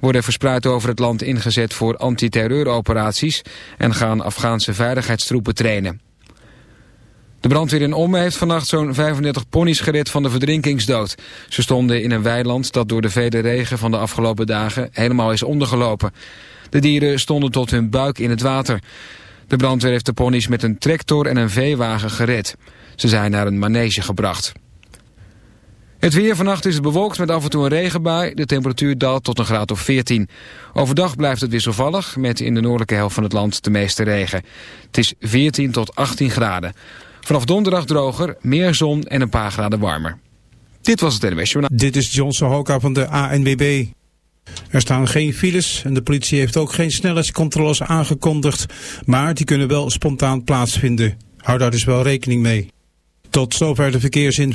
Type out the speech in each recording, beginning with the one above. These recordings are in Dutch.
worden verspreid over het land ingezet voor antiterreuroperaties en gaan Afghaanse veiligheidstroepen trainen. De brandweer in Omme heeft vannacht zo'n 35 ponies gered van de verdrinkingsdood. Ze stonden in een weiland dat door de vele regen van de afgelopen dagen helemaal is ondergelopen. De dieren stonden tot hun buik in het water. De brandweer heeft de ponies met een tractor en een veewagen gered. Ze zijn naar een manege gebracht. Het weer vannacht is bewolkt met af en toe een regenbui. De temperatuur daalt tot een graad of 14. Overdag blijft het wisselvallig met in de noordelijke helft van het land de meeste regen. Het is 14 tot 18 graden. Vanaf donderdag droger, meer zon en een paar graden warmer. Dit was het NWS. Dit is Johnson Hoka van de ANWB. Er staan geen files en de politie heeft ook geen snelheidscontroles aangekondigd. Maar die kunnen wel spontaan plaatsvinden. Hou daar dus wel rekening mee. Tot zover de verkeersin.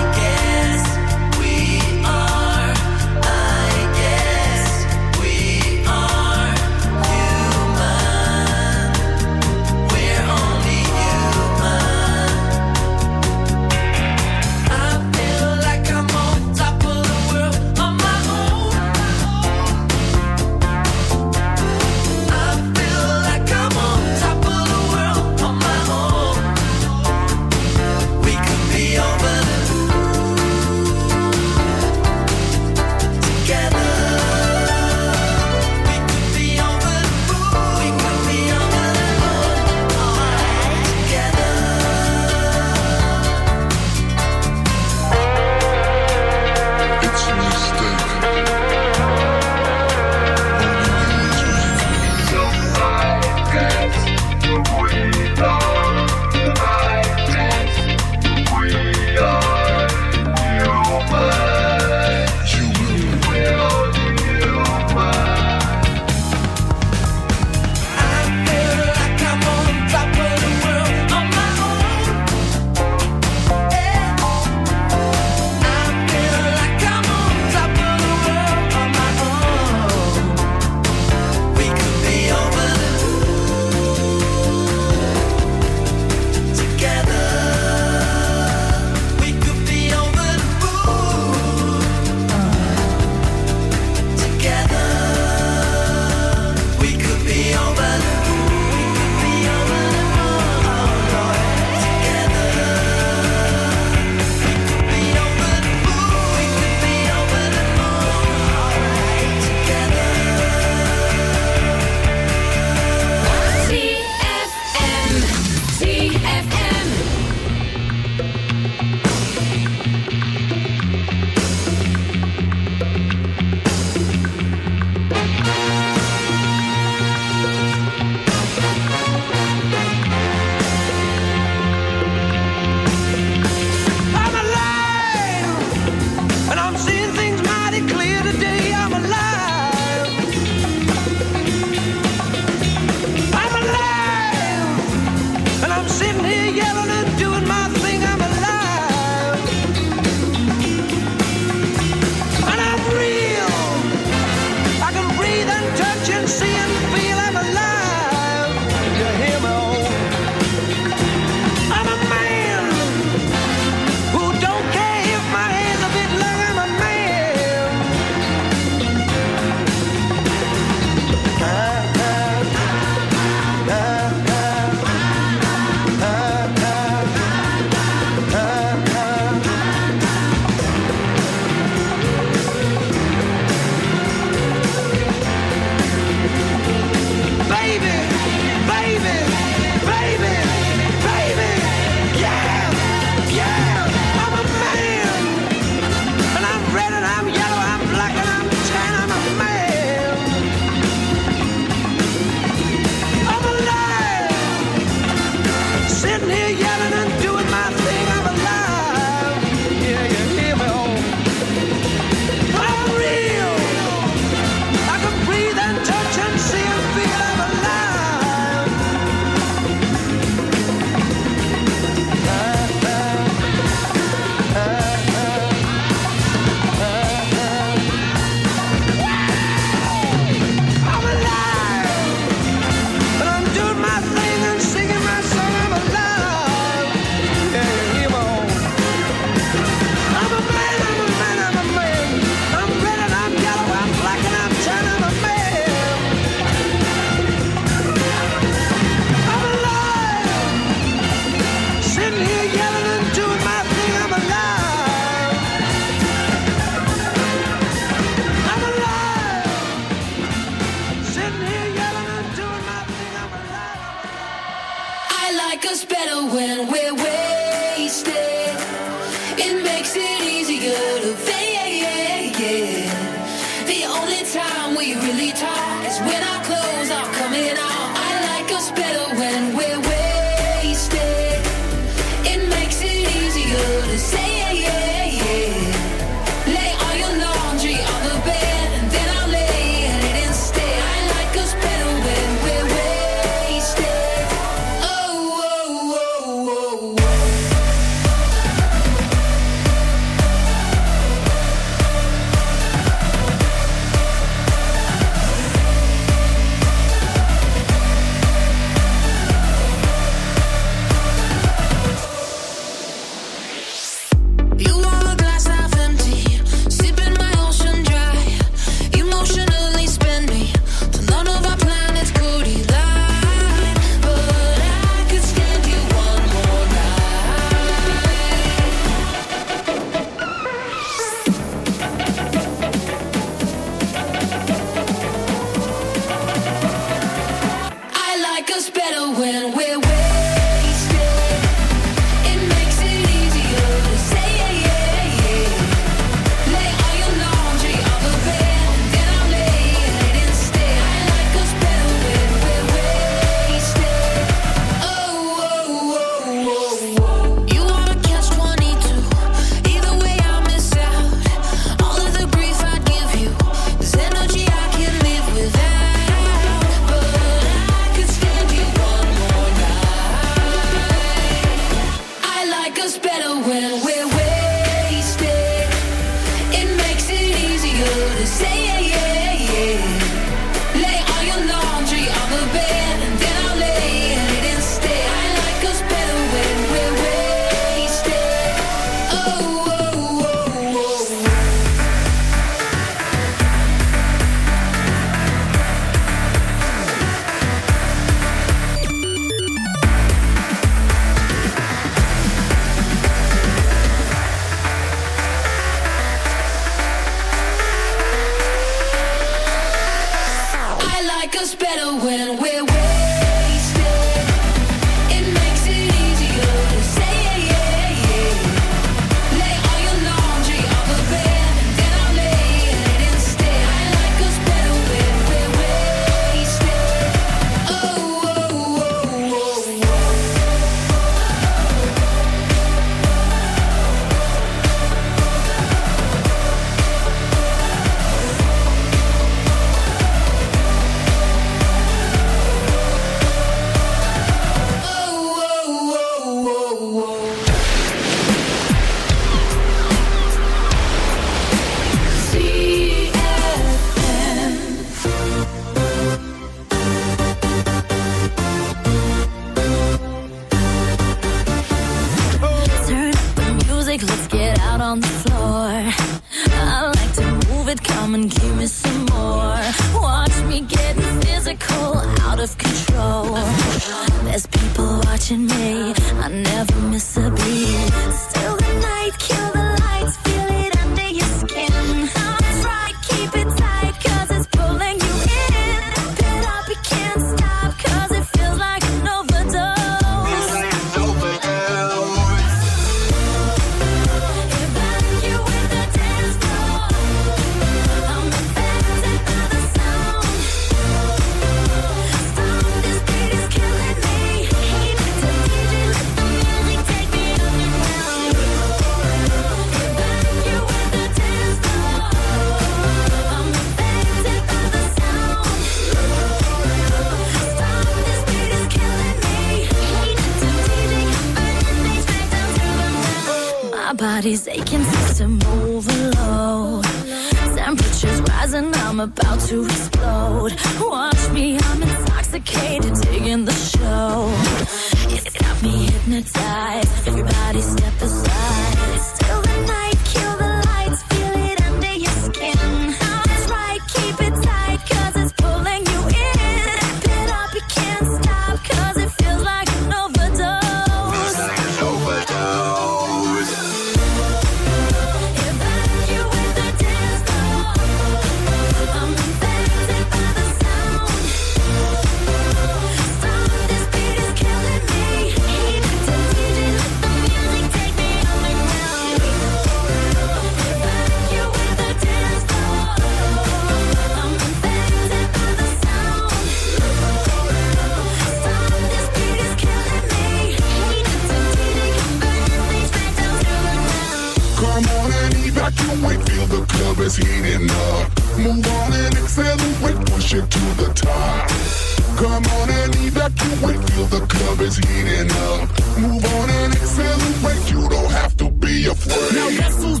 till the club is heating up. Move on and accelerate. You don't have to be afraid. Now guess who's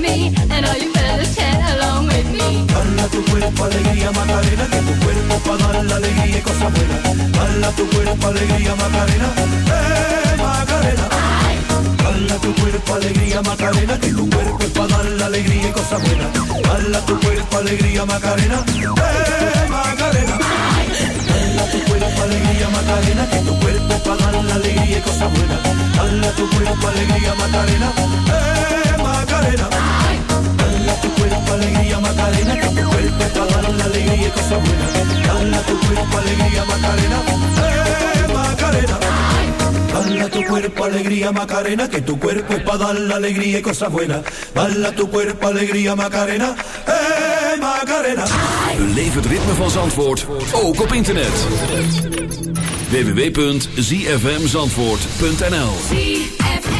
Me, and all you fellas chat along with me. Dala tu cuerpo alegría Macarena, que tu cuerpo para dar la alegría y cosas buenas. Dala tu cuerpo alegría Macarena, eh Macarena. Dala tu cuerpo alegría Macarena, que tu cuerpo para dar la alegría y cosas buenas. Dala tu cuerpo alegría Macarena, eh Macarena. Dala tu cuerpo alegría Macarena, que tu cuerpo para dar la alegría y cosas buenas. Dala tu cuerpo alegría Macarena, eh Macarena. Dala tu cuerpo alegría Macarena, que tu cuerpo es para dar la alegría y cosas buenas. Dala tu cuerpo alegría Macarena, eh Macarena. Dala tu cuerpo alegría Macarena, que tu cuerpo es para dar la alegría y cosas buenas. Dala tu cuerpo alegría Macarena, eh Macarena. Beleef het ritme van Zandvoort, ook op internet. www.zfmzandvoort.nl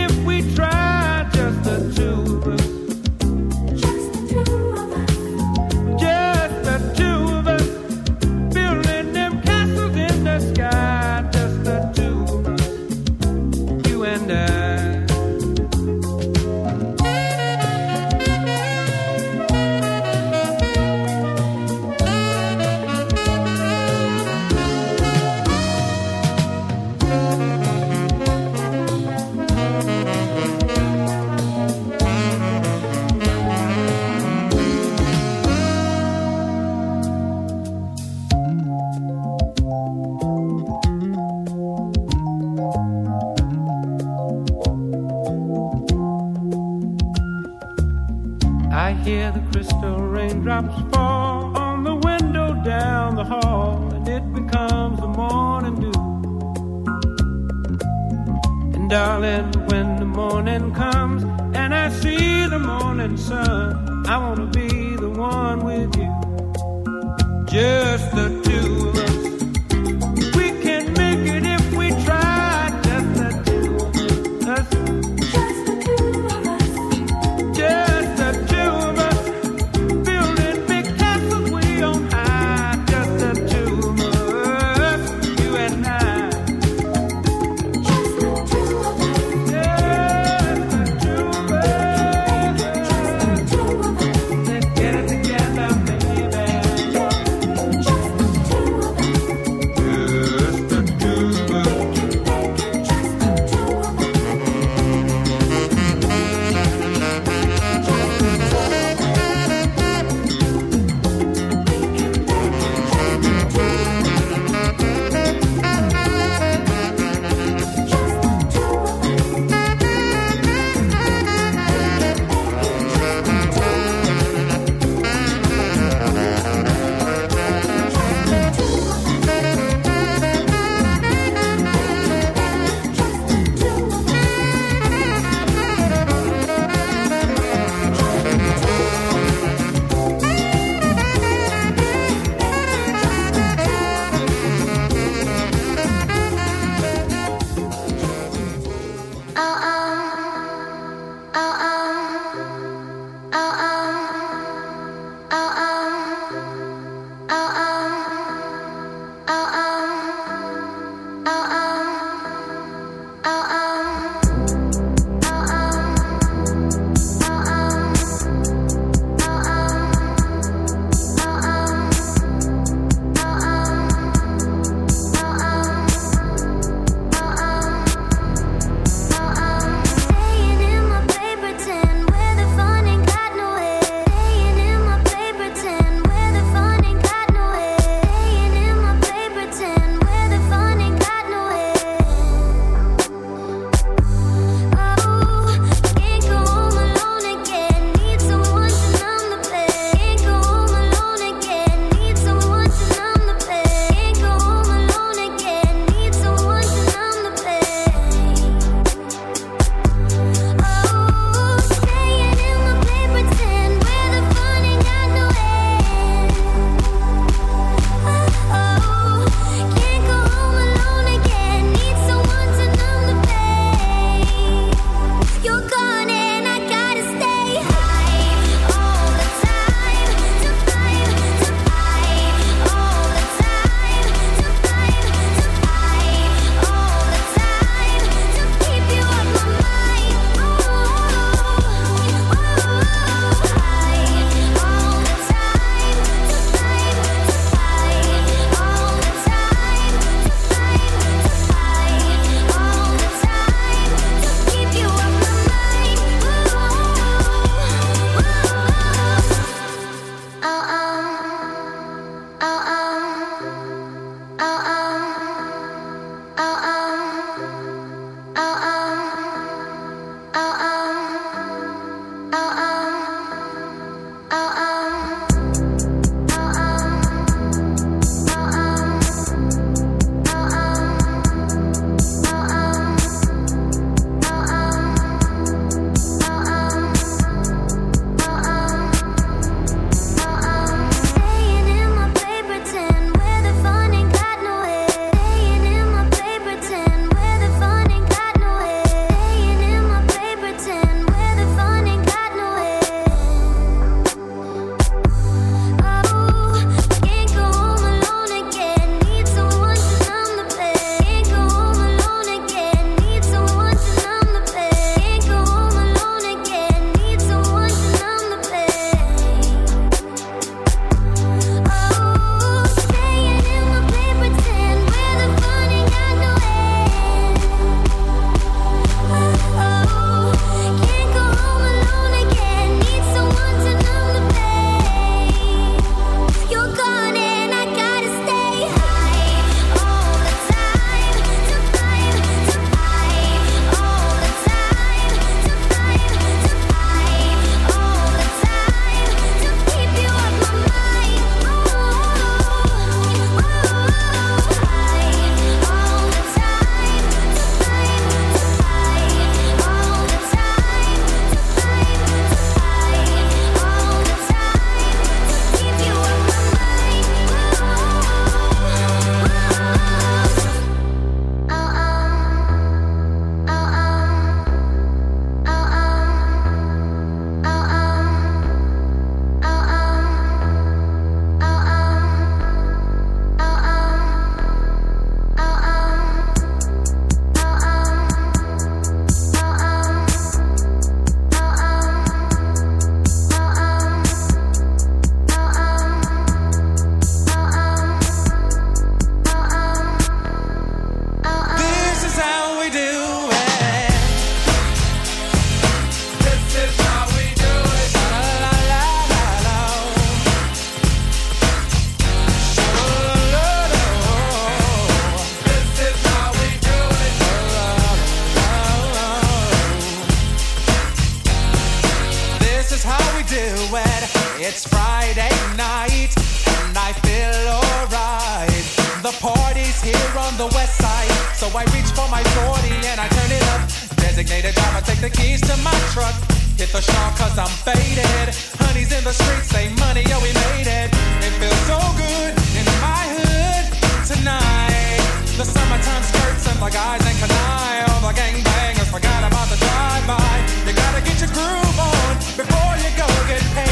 Friday night, and I feel alright. The party's here on the west side, so I reach for my 40 and I turn it up. Designated driver, take the keys to my truck. Hit the shop cause I'm faded. Honey's in the streets, say money, yo, we made it. It feels so good in my hood tonight. The summertime skirts and the guys ain't can I. All the gangbangers forgot about the drive-by. You gotta get your groove on before you go get paid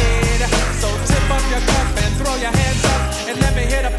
your cup and throw your hands up and let me hit a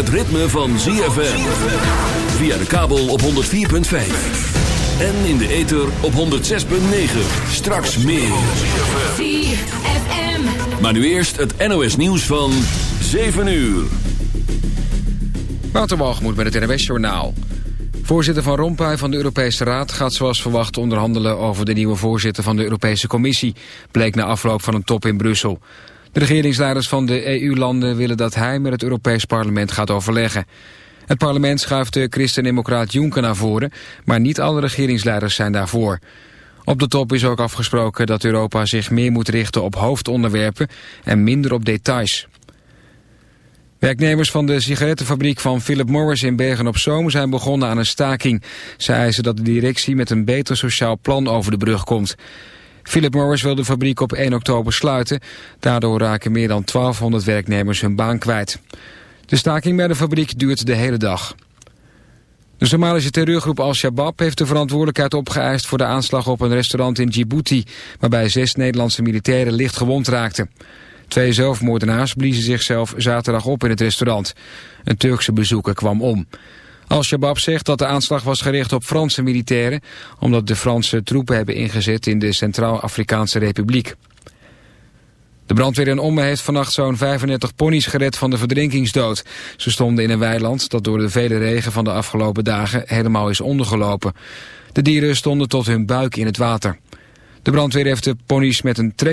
Het ritme van ZFM. Via de kabel op 104.5. En in de ether op 106.9. Straks meer. ZFM. Maar nu eerst het NOS nieuws van 7 uur. Waterwalgemoed met het NWS Journaal. Voorzitter Van Rompuy van de Europese Raad gaat zoals verwacht onderhandelen over de nieuwe voorzitter van de Europese Commissie, bleek na afloop van een top in Brussel. De regeringsleiders van de EU-landen willen dat hij met het Europees Parlement gaat overleggen. Het parlement schuift de christendemocraat Juncker naar voren, maar niet alle regeringsleiders zijn daarvoor. Op de top is ook afgesproken dat Europa zich meer moet richten op hoofdonderwerpen en minder op details. Werknemers van de sigarettenfabriek van Philip Morris in Bergen-op-Zoom zijn begonnen aan een staking. Ze eisen dat de directie met een beter sociaal plan over de brug komt. Philip Morris wil de fabriek op 1 oktober sluiten. Daardoor raken meer dan 1200 werknemers hun baan kwijt. De staking bij de fabriek duurt de hele dag. De Somalische terreurgroep Al-Shabaab heeft de verantwoordelijkheid opgeëist voor de aanslag op een restaurant in Djibouti, waarbij zes Nederlandse militairen licht gewond raakten. Twee zelfmoordenaars bliezen zichzelf zaterdag op in het restaurant. Een Turkse bezoeker kwam om. Al-Shabaab zegt dat de aanslag was gericht op Franse militairen... omdat de Franse troepen hebben ingezet in de Centraal-Afrikaanse Republiek. De brandweer in Ommen heeft vannacht zo'n 35 ponies gered van de verdrinkingsdood. Ze stonden in een weiland dat door de vele regen van de afgelopen dagen helemaal is ondergelopen. De dieren stonden tot hun buik in het water. De brandweer heeft de ponies met een trek